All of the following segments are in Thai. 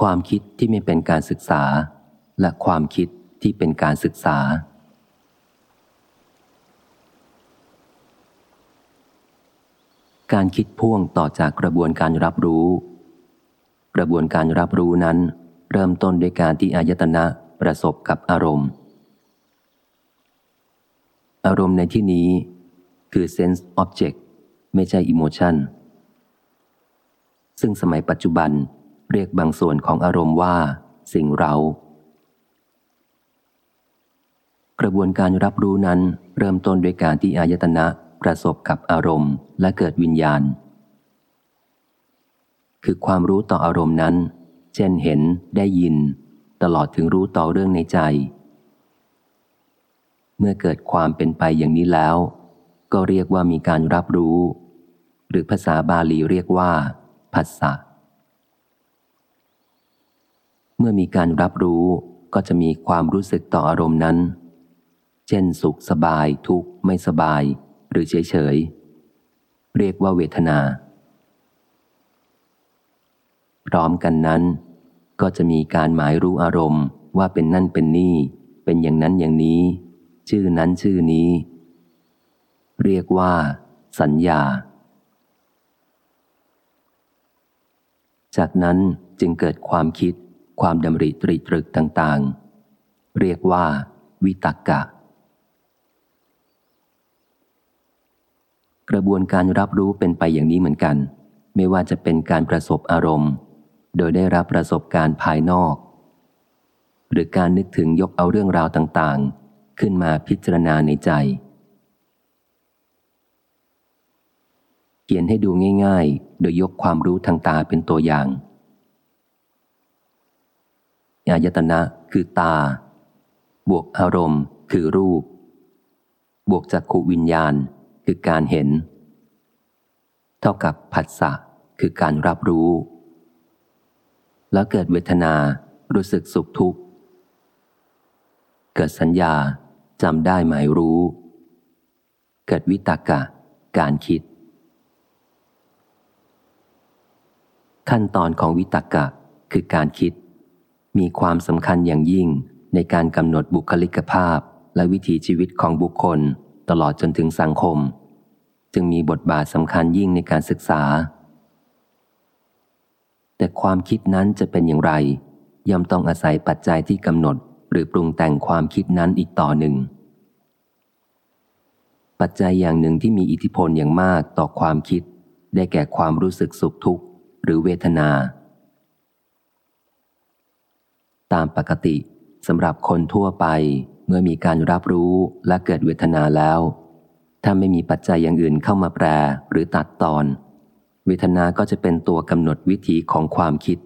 ความคิดที่ไม่เป็นการศึกษา และความคิดที่เป็นการศึกษา การคิดพ่วงต่อจากกระบวนการรับรู้ กระบวนการรับรู้นั้น เริ่มต้นด้วยการที่อายตนะประสบกับอารมณ์ อารมณ์ในที่นี้คือ sense object ไม่ใช่ emotion ซึ่งสมัยปัจจุบัน เรียกบางส่วนของอารมณ์ว่า สิ่งเรา กระบวนการรับรู้นั้นเริ่มต้นด้วยการที่อายตนะประสบกับอารมณ์และเกิดวิญญาณ คือความรู้ต่ออารมณ์นั้น เช่นเห็นได้ยิน ตลอดถึงรู้ต่อเรื่องในใจ เมื่อเกิดความเป็นไปอย่างนี้แล้ว ก็เรียกว่ามีการรับรู้ หรือภาษาบาลีเรียกว่า ผัสสะ เมื่อมีการรับรู้ก็จะมีความรู้สึกต่ออารมณ์นั้น เช่นสุขสบายทุกข์ไม่สบาย หรือเฉยเฉยเรียกว่าเวทนา พร้อมกันนั้น ก็จะมีการหมายรู้อารมณ์ว่าเป็นนั่นเป็นนี่ เป็นอย่างนั้นอย่างนี้ ชื่อนั้นชื่อนี้ เรียกว่า สัญญา จากนั้นจึงเกิดความคิด ความดำริตรีตรึกต่างๆ เรียกว่า วิตกกะ กระบวนการรับรู้เป็นไปอย่างนี้เหมือนกัน ไม่ว่าจะเป็นการประสบอารมณ์ โดยได้รับประสบการณ์ภายนอก หรือการนึกถึงยกเอาเรื่องราวต่างๆ ขึ้นมาพิจารณาในใจเขียนให้ดูง่าย ๆ โดยยกความรู้ทางตาเป็นตัวอย่าง อายตนะคือตา บวกอารมณ์คือรูป บวกจักขูวิญญาณคือการเห็น เท่ากับผัสสะคือการรับรู้ แล้วเกิดเวทนา รู้สึกสุขทุกข์ เกิดสัญญาจำได้หมายรู้ เกิดวิตากะ การคิด ขั้นตอนของวิตากะคือการคิด มีความสำคัญอย่างยิ่งในการกำหนดบุคลิกภาพ และวิถีชีวิตของบุคคล ตลอดจนถึงสังคม จึงมีบทบาทสำคัญยิ่งในการศึกษา แต่ความคิดนั้นจะเป็นอย่างไร ย่อมต้องอาศัยปัจจัยที่กำหนด หรือปรุงแต่งความคิดนั้นอีกต่อหนึ่ง ปัจจัยอย่างหนึ่งที่มีอิทธิพลอย่างมากต่อความคิด ได้แก่ความรู้สึกสุขทุกข์ หรือเวทนา ตามปกติสำหรับคนทั่วไปเมื่อมีการรับรู้และเกิดเวทนาแล้ว ถ้าไม่มีปัจจัยอย่างอื่นเข้ามาแปรหรือตัดตอน เวทนาก็จะเป็นตัวกำหนดวิถีของความคิด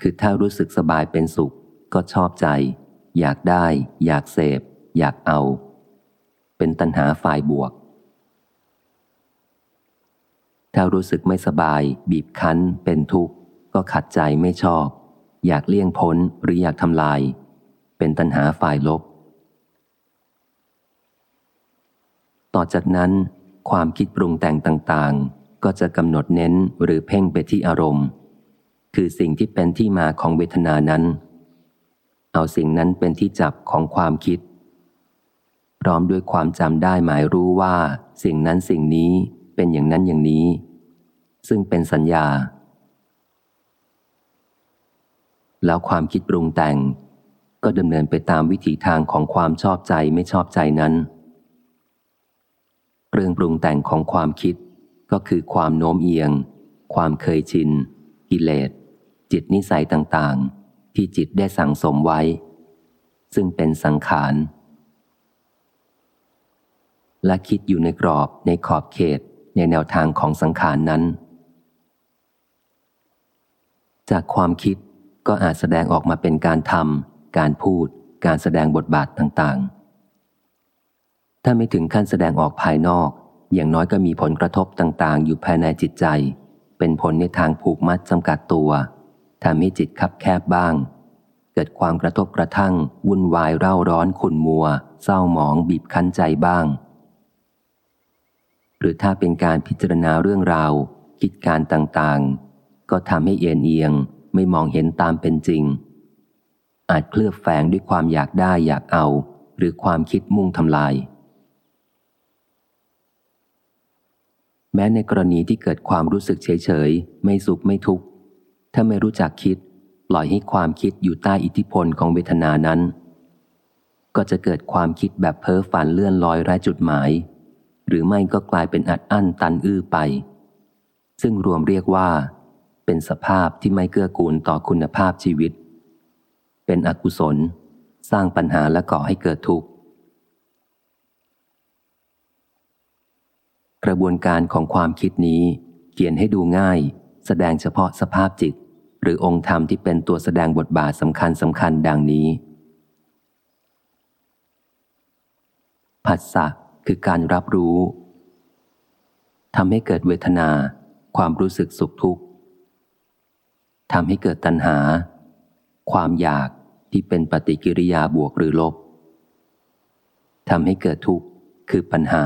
คือถ้ารู้สึกสบายเป็นสุข ก็ชอบใจ อยากได้ อยากเสพ อยากเอา เป็นตัณหาฝ่ายบวก ถ้ารู้สึกไม่สบาย บีบคั้น เป็นทุกข์ ก็ขัดใจไม่ชอบ อยากเลี่ยงพ้นหรืออยากทำลาย เป็นตัณหาฝ่ายลบ ต่อจากนั้น ความคิดปรุงแต่งต่างๆ ก็จะกำหนดเน้นหรือเพ่งไปที่อารมณ์ คือสิ่งที่เป็นที่มาของเวทนานั้น เอาสิ่งนั้นเป็นที่จับของความคิด พร้อมด้วยความจำได้หมายรู้ว่า สิ่งนั้นสิ่งนี้เป็นอย่างนั้นอย่างนี้ ซึ่งเป็นสัญญา แล้วความคิดปรุงแต่ง ก็ดำเนินไปตามวิถีทางของความชอบใจไม่ชอบใจนั้นเรื่องปรุงแต่งของความคิดก็คือความโน้มเอียง ความเคยชิน กิเลส จิตนิสัยต่างๆ ที่จิตได้สั่งสมไว้ ซึ่งเป็นสังขาร และคิดอยู่ในกรอบในขอบเขตในแนวทางของสังขารนนั้น จากความคิด ก็อาจแสดงออกมาเป็นการทำการพูด การแสดงบทบาทต่างๆ ถ้าไม่ถึงขั้นแสดงออกภายนอก อย่างน้อยก็มีผลกระทบต่างๆ อยู่ภายในจิตใจ เป็นผลในทางผูกมัดจำกัดตัวทำให้จิตคับแคบบ้าง เกิดความกระทบกระทั่ง วุ่นวายเร่าร้อนขุ่นมัว เศร้าหมองบีบคั้นใจบ้าง หรือถ้าเป็นการพิจารณาเรื่องราวคิดการต่างๆ ก็ทำให้เอียนเอียง ไม่มองเห็นตามเป็นจริง อาจเคลือบแฝงด้วยความอยากได้อยากเอา หรือความคิดมุ่งทำลาย แม้ในกรณีที่เกิดความรู้สึกเฉยๆไม่สุขไม่ทุกข์ ถ้าไม่รู้จักคิด ปล่อยให้ความคิดอยู่ใต้อิทธิพลของเวทนานั้น ก็จะเกิดความคิดแบบเพ้อฝันเลื่อนลอยไร้จุดหมาย หรือไม่ก็กลายเป็นอัดอั้นตันอื้อไป ซึ่งรวมเรียกว่า เป็นสภาพที่ไม่เกื้อกูลต่อคุณภาพชีวิต เป็นอกุศล สร้างปัญหาและก่อให้เกิดทุกข์ กระบวนการของความคิดนี้เขียนให้ดูง่าย แสดงเฉพาะสภาพจิต หรือองค์ธรรมที่เป็นตัวแสดงบทบาทสำคัญสำคัญดังนี้ ผัสสะคือการรับรู้ทำให้เกิดเวทนา ความรู้สึกสุขทุกข์ ทำให้เกิดตัณหา ความอยากที่เป็นปฏิกิริยาบวกหรือลบทำให้เกิดทุกข์คือปัญหา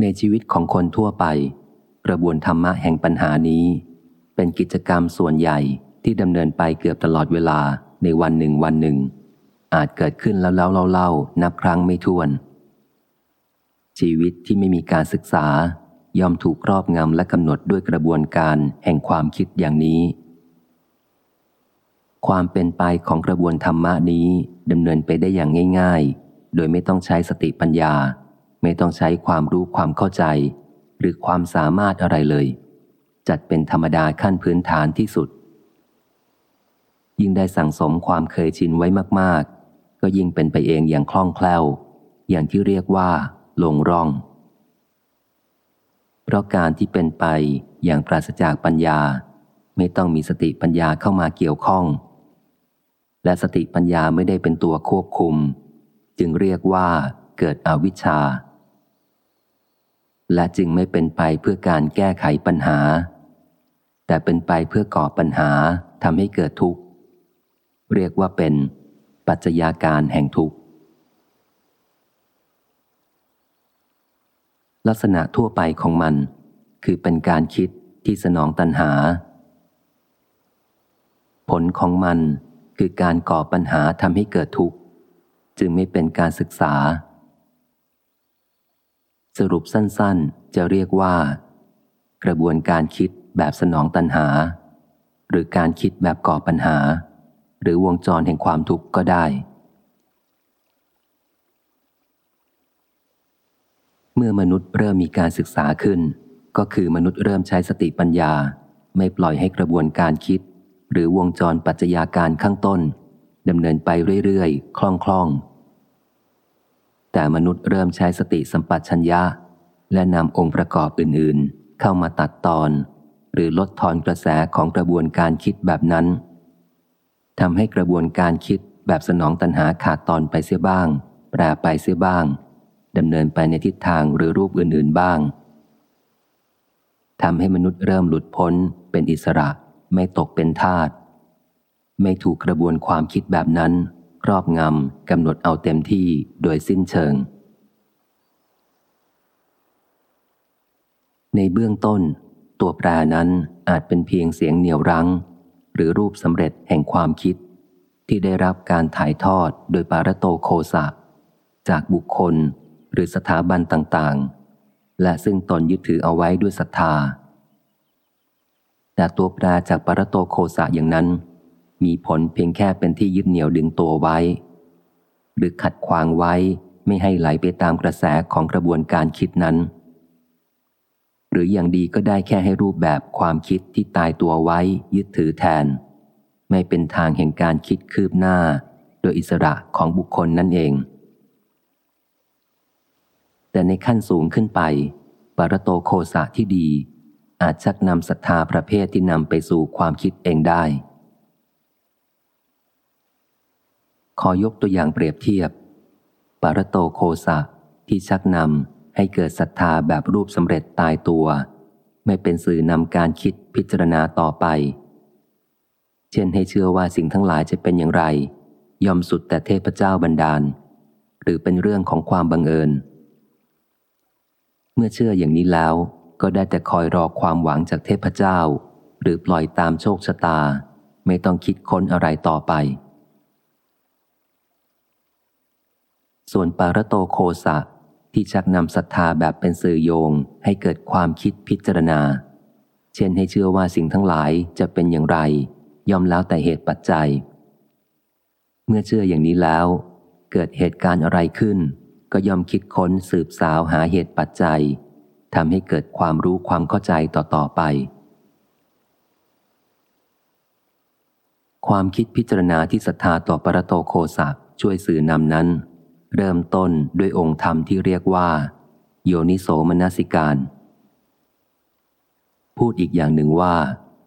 ในชีวิตของคนทั่วไป กระบวนธรรมะแห่งปัญหานี้ เป็นกิจกรรมส่วนใหญ่ที่ดำเนินไปเกือบตลอดเวลาในวันหนึ่งวันหนึ่ง อาจเกิดขึ้นแล้วแล้วเล่าๆนับครั้งไม่ถ้วน ชีวิตที่ไม่มีการศึกษา ย่อมถูกครอบงำและกำหนดด้วยกระบวนการแห่งความคิดอย่างนี้ ความเป็นไปของกระบวนธรรมะนี้ดำเนินไปได้อย่างง่าย ๆ โดยไม่ต้องใช้สติปัญญา ไม่ต้องใช้ความรู้ความเข้าใจ หรือความสามารถอะไรเลย จัดเป็นธรรมดาขั้นพื้นฐานที่สุด ยิ่งได้สั่งสมความเคยชินไว้มาก ๆ ก็ยิ่งเป็นไปเองอย่างคล่องแคล่ว อย่างที่เรียกว่าลงร่อง ราะการที่เป็นไปอย่างปราศจากปัญญา ไม่ต้องมีสติปัญญาเข้ามาเกี่ยวข้อง และสติปัญญาไม่ได้เป็นตัวควบคุม จึงเรียกว่าเกิดอวิชชา และจึงไม่เป็นไปเพื่อการแก้ไขปัญหา แต่เป็นไปเพื่อก่อปัญหาทำให้เกิดทุกข์ เรียกว่าเป็นปัจจัยาการแห่งทุกข์ ลักษณะทั่วไปของมัน คือเป็นการคิดที่สนองตัณหา ผลของมันคือการก่อปัญหาทำให้เกิดทุกข์ จึงไม่เป็นการศึกษา สรุปสั้นๆ จะเรียกว่า กระบวนการคิดแบบสนองตัณหา หรือการคิดแบบก่อปัญหา หรือวงจรแห่งความทุกข์ก็ได้ เมื่อมนุษย์เริ่มมีการศึกษาขึ้น ก็คือมนุษย์เริ่มใช้สติปัญญา ไม่ปล่อยให้กระบวนการคิด หรือวงจรปัจจัยาการข้างต้นดำเนินไปเรื่อยๆ คล่องๆ แต่มนุษย์เริ่มใช้สติสัมปชัญญะ และนำองค์ประกอบอื่นๆ เข้ามาตัดตอน หรือลดทอนกระแสของกระบวนการคิดแบบนั้นทำให้กระบวนการคิดแบบสนองตัณหาขาดตอนไปเสียบ้าง แปรไปเสียบ้าง ดำเนินไปในทิศทางหรือรูปอื่นๆบ้างทำให้มนุษย์เริ่มหลุดพ้น เป็นอิสระ ไม่ตกเป็นทาสไม่ถูกกระบวนความคิดแบบนั้นครอบงำกำหนดเอาเต็มที่โดยสิ้นเชิง ในเบื้องต้น ตัวแปรนั้นอาจเป็นเพียงเสียงเหนียวรั้ง หรือรูปสำเร็จแห่งความคิด ที่ได้รับการถ่ายทอดโดยปารโตโคสะ จากบุคคล หรือสถาบันต่างๆ และซึ่งตนยึดถือเอาไว้ด้วยศรัทธา แต่ตัวแปรจากปรโตโคสะอย่างนั้น มีผลเพียงแค่เป็นที่ยึดเหนี่ยวดึงตัวไว้ หรือขัดขวางไว้ไม่ให้ไหลไปตามกระแสของกระบวนการคิดนั้น หรืออย่างดีก็ได้แค่ให้รูปแบบความคิดที่ตายตัวไว้ยึดถือแทน ไม่เป็นทางแห่งการคิดคืบหน้า โดยอิสระของบุคคลนั่นเอง แต่ในขั้นสูงขึ้นไป ปรโตโคสะที่ดี อาจชักนำศรัทธาประเภทที่นำไปสู่ความคิดเองได้ ขอยกตัวอย่างเปรียบเทียบ ปรโตโคสะที่ชักนำให้เกิดศรัทธาแบบรูปสำเร็จตายตัว ไม่เป็นสื่อนำการคิดพิจารณาต่อไป เช่นให้เชื่อว่าสิ่งทั้งหลายจะเป็นอย่างไร ยอมสุดแต่เทพเจ้าบันดาล หรือเป็นเรื่องของความบังเอิญ เมื่อเชื่ออย่างนี้แล้ว ก็ได้แต่คอยรอความหวังจากเทพเจ้า หรือปล่อยตามโชคชะตา ไม่ต้องคิดค้นอะไรต่อไป ส่วนปารโตโคสะที่ชักนำศรัทธาแบบเป็นสื่อโยงให้เกิดความคิดพิจารณา เช่นให้เชื่อว่าสิ่งทั้งหลายจะเป็นอย่างไร ย่อมแล้วแต่เหตุปัจจัย เมื่อเชื่ออย่างนี้แล้ว เกิดเหตุการณ์อะไรขึ้น ก็ย่อมคิดค้นสืบสาวหาเหตุปัจจัยทำให้เกิดความรู้ความเข้าใจต่อ ๆ ไป ความคิดพิจารณาที่ศรัทธาต่อปรโตโคสะช่วยสื่อนำนั้น เริ่มต้นด้วยองค์ธรรมที่เรียกว่า โยนิโสมนสิการ พูดอีกอย่างหนึ่งว่า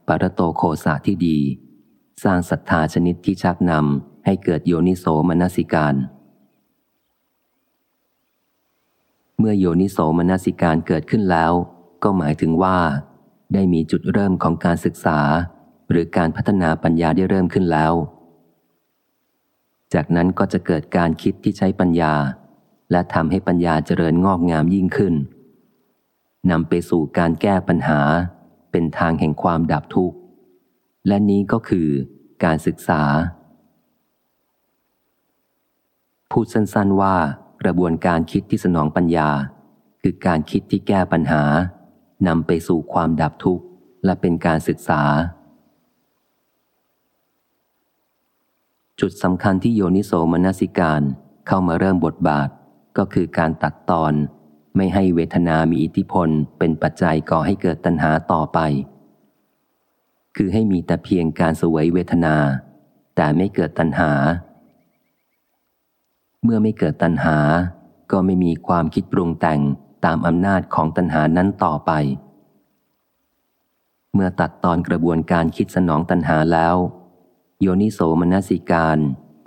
ปรโตโคสะที่ดี สร้างศรัทธาชนิดที่ชักนำให้เกิดโยนิโสมนสิการ เมื่อโยนิโสมนสิการเกิดขึ้นแล้ว ก็หมายถึงว่า ได้มีจุดเริ่มของการศึกษา หรือการพัฒนาปัญญาได้เริ่มขึ้นแล้ว จากนั้นก็จะเกิดการคิดที่ใช้ปัญญา และทำให้ปัญญาเจริญงอกงามยิ่งขึ้นนำไปสู่การแก้ปัญหา เป็นทางแห่งความดับทุกข์ และนี้ก็คือการศึกษา พูดสั้นๆว่า กระบวนการคิดที่สนองปัญญา คือการคิดที่แก้ปัญหานำไปสู่ความดับทุกข์ และเป็นการศึกษา จุดสำคัญที่โยนิโสมนสิการเข้ามาเริ่มบทบาท ก็คือการตัดตอน ไม่ให้เวทนามีอิทธิพลเป็นปัจจัยก่อให้เกิดตัณหาต่อไป คือให้มีแต่เพียงการสวยเวทนา แต่ไม่เกิดตัณหา เมื่อไม่เกิดตัณหา ก็ไม่มีความคิดปรุงแต่งตามอำนาจของตัณหานั้นต่อไป เมื่อตัดตอนกระบวนการคิดสนองตัณหาแล้ว โยนิโสมนสิการ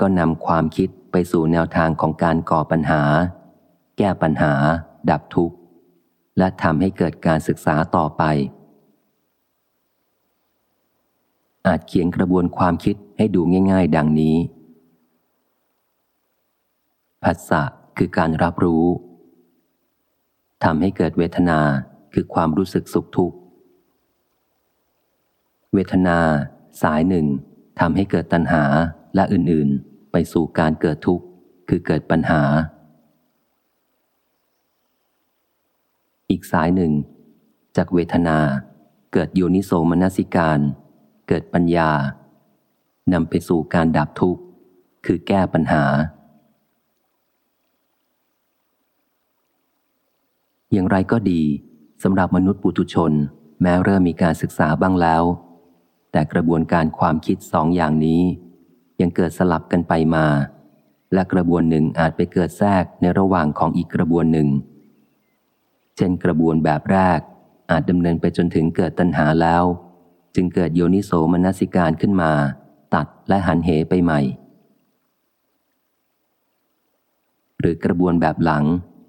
ก็นำความคิดไปสู่แนวทางของการก่อปัญหา แก้ปัญหา ดับทุกข์ และทำให้เกิดการศึกษาต่อไป อาจเขียนกระบวนความคิดให้ดูง่าย ๆ ดังนี้ ผัสสะคือการรับรู้ทำให้เกิดเวทนาคือความรู้สึกสุขทุกข์ เวทนา สายหนึ่งทำให้เกิดตัณหาและอื่นๆ ไปสู่การเกิดทุกข์ คือเกิดปัญหา อีกสายหนึ่ง จากเวทนา เกิดโยนิโสมนสิการ เกิดปัญญานำไปสู่การดับทุกข์ คือแก้ปัญหา อย่างไรก็ดีสำหรับมนุษย์ปุถุชน แม้เริ่มมีการศึกษาบ้างแล้ว แต่กระบวนการความคิดสองอย่างนี้ ยังเกิดสลับกันไปมา และกระบวนหนึ่งอาจไปเกิดแทรกในระหว่างของอีกกระบวนหนึ่ง เช่นกระบวนแบบแรกอาจดำเนินไปจนถึงเกิดตัณหาแล้ว จึงเกิดโยนิโสมนสิการขึ้นมา ตัดและหันเหไปใหม่ หรือกระบวนแบบหลัง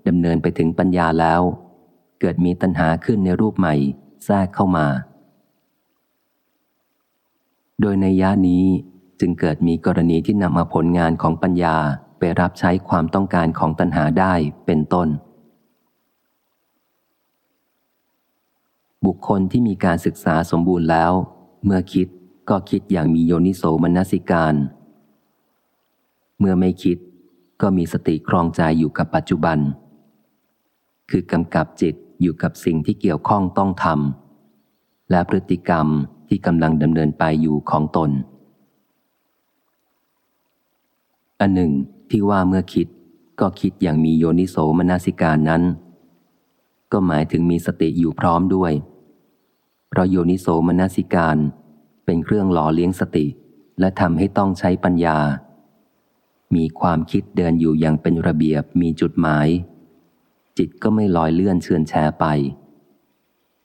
ดำเนินไปถึงปัญญาแล้ว เกิดมีตัณหาขึ้นในรูปใหม่แทรกเข้ามา โดยในยะนี้จึงเกิดมีกรณีที่นำมาผลงานของปัญญาไปรับใช้ความต้องการของตัณหาได้เป็นต้น บุคคลที่มีการศึกษาสมบูรณ์แล้ว เมื่อคิดก็คิดอย่างมีโยนิโสมนสิการ เมื่อไม่คิดก็มีสติครองใจอยู่กับปัจจุบัน คือกำกับจิตอยู่กับสิ่งที่เกี่ยวข้องต้องทำและพฤติกรรมที่กำลังดำเนินไปอยู่ของตน อันหนึ่ง ที่ว่าเมื่อคิดก็คิดอย่างมีโยนิโสมนสิการนั้น ก็หมายถึงมีสติอยู่พร้อมด้วย เพราะโยนิโสมนสิการ เป็นเครื่องหล่อเลี้ยงสติ และทำให้ต้องใช้ปัญญา มีความคิดเดินอยู่อย่างเป็นระเบียบมีจุดหมาย จิตก็ไม่ลอยเลื่อนเชือนแชไป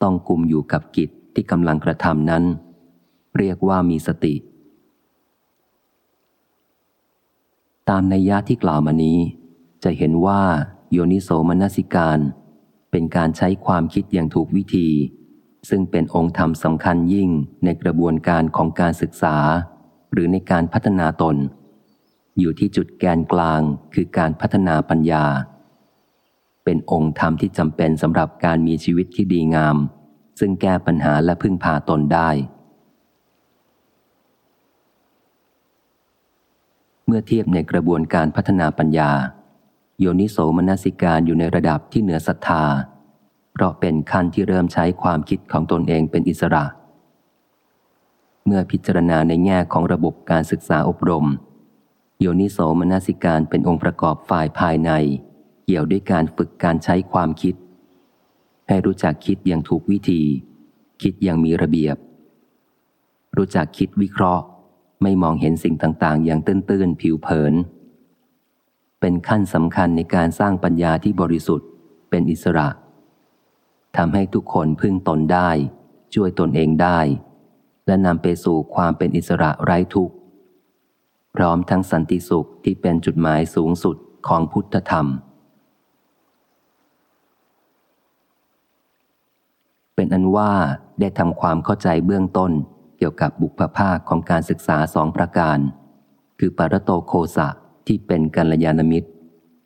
ต้องกุมอยู่กับกิจที่กำลังกระทำนั้น เรียกว่ามีสติ ตามในยะที่กล่าวมานี้ จะเห็นว่าโยนิโสมนสิการ เป็นการใช้ความคิดอย่างถูกวิธี ซึ่งเป็นองค์ธรรมสำคัญยิ่งในกระบวนการของการศึกษา หรือในการพัฒนาตน อยู่ที่จุดแกนกลางคือการพัฒนาปัญญา เป็นองค์ธรรมที่จำเป็นสำหรับการมีชีวิตที่ดีงาม ซึ่งแก้ปัญหาและพึ่งพาตนได้ เมื่อเทียบในกระบวนการพัฒนาปัญญา โยนิโสมนสิการอยู่ในระดับที่เหนือศรัทธา เพราะเป็นขั้นที่เริ่มใช้ความคิดของตนเองเป็นอิสระ เมื่อพิจารณาในแง่ของระบบการศึกษาอบรม โยนิโสมนสิการเป็นองค์ประกอบฝ่ายภายใน เกี่ยวด้วยการฝึกการใช้ความคิด ให้รู้จักคิดอย่างถูกวิธี คิดอย่างมีระเบียบ รู้จักคิดวิเคราะห์ ไม่มองเห็นสิ่งต่างๆ อย่างตื้นๆ ผิวเผิน เป็นขั้นสำคัญในการสร้างปัญญาที่บริสุทธิ์ เป็นอิสระทำให้ทุกคนพึ่งตนได้ ช่วยตนเองได้ และนำไปสู่ความเป็นอิสระไร้ทุกข์พร้อมทั้งสันติสุขที่เป็นจุดหมายสูงสุดของพุทธธรรม เป็นอันว่าได้ทำความเข้าใจเบื้องต้นเกี่ยวกับบุพภาคของการศึกษาสองประการ คือปรโตโคสะที่เป็นกัลยาณมิตร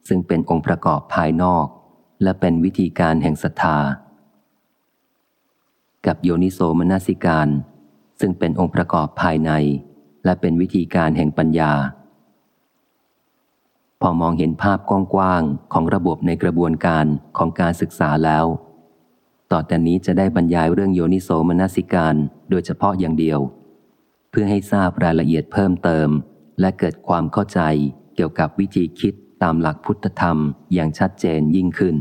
ซึ่งเป็นองค์ประกอบภายนอก และเป็นวิธีการแห่งศรัทธา กับโยนิโสมนสิการ ซึ่งเป็นองค์ประกอบภายใน และเป็นวิธีการแห่งปัญญา พอมองเห็นภาพกว้างๆของระบบในกระบวนการของการศึกษาแล้ว ต่อแต่นี้จะได้บรรยายเรื่องโยนิโสมนสิการโดยเฉพาะอย่างเดียว เพื่อให้ทราบรายละเอียดเพิ่มเติม และเกิดความเข้าใจเกี่ยวกับวิธีคิดตามหลักพุทธธรรมอย่างชัดเจนยิ่งขึ้น